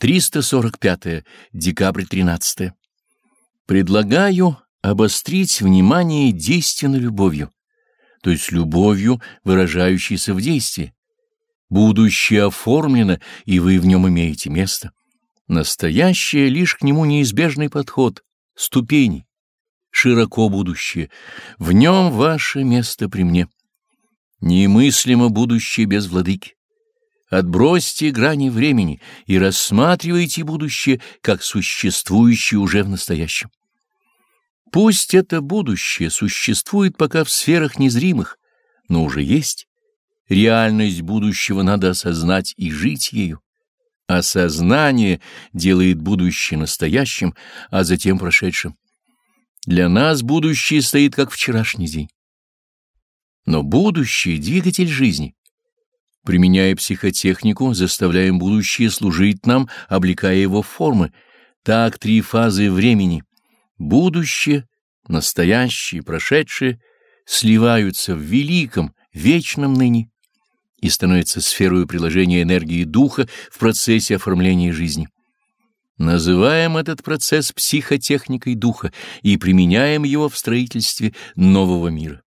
345. Декабрь 13. Предлагаю обострить внимание действенной любовью, то есть любовью, выражающейся в действии. Будущее оформлено, и вы в нем имеете место. Настоящее лишь к нему неизбежный подход, ступени. Широко будущее, в нем ваше место при мне. Немыслимо будущее без владыки. Отбросьте грани времени и рассматривайте будущее как существующее уже в настоящем. Пусть это будущее существует пока в сферах незримых, но уже есть. Реальность будущего надо осознать и жить ею. Осознание делает будущее настоящим, а затем прошедшим. Для нас будущее стоит как вчерашний день. Но будущее — двигатель жизни. Применяя психотехнику, заставляем будущее служить нам, облекая его в формы. Так три фазы времени — будущее, настоящее, прошедшее — сливаются в великом, вечном ныне и становятся сферой приложения энергии духа в процессе оформления жизни. Называем этот процесс психотехникой духа и применяем его в строительстве нового мира.